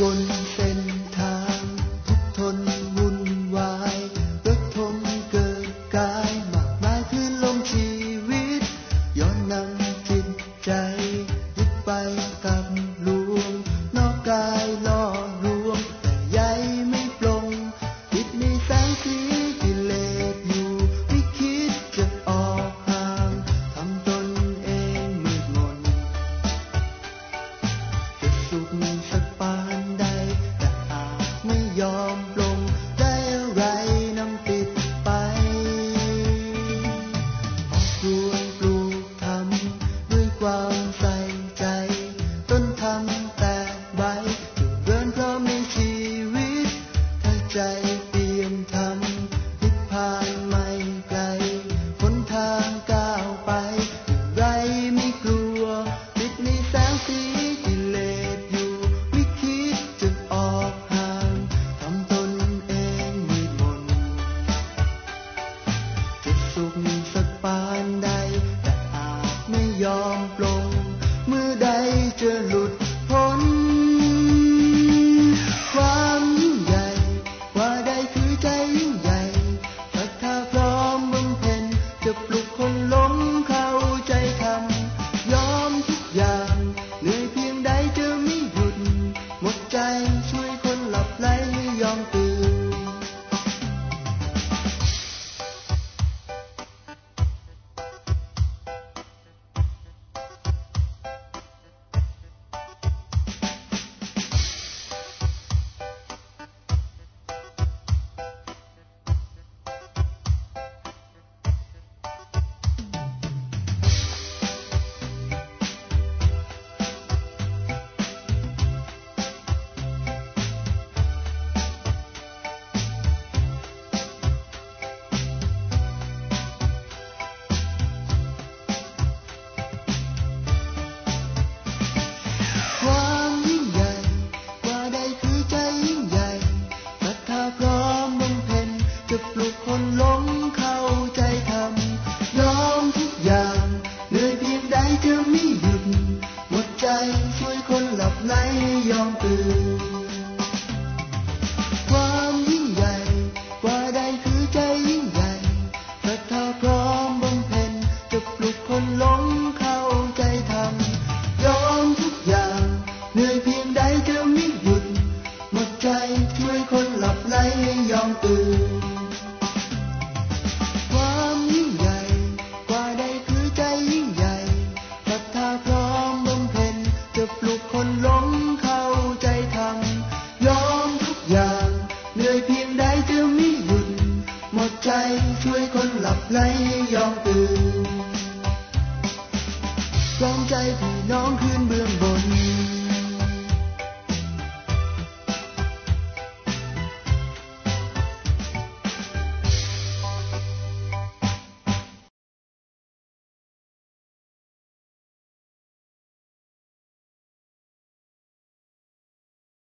บนเส้นทางทุกทนวุ่นวายรถทมเกิดกายมากมายคลื่ลมชีวิตย้อนนำ took คนหลงเข้าใจทำยอมทุกอย่างเหนื่อยเพียงใดเธไม่หยุด หมดใจช่วยคนหลับไหลยอมตื่น ความยิ่งใหญ่กว่าใดคือใจยิ่งใหญ่พระทาพร้อมบำเพ็จะปลุกคนหลงเข้าใจทำยอมทุกอย่างเหนื่อยเพียงใดเธไม่หยุด หมดใจช่วยคนหลับไหลยอมตื่น ตื่นลองใจพี่น้องคืนเบื่อ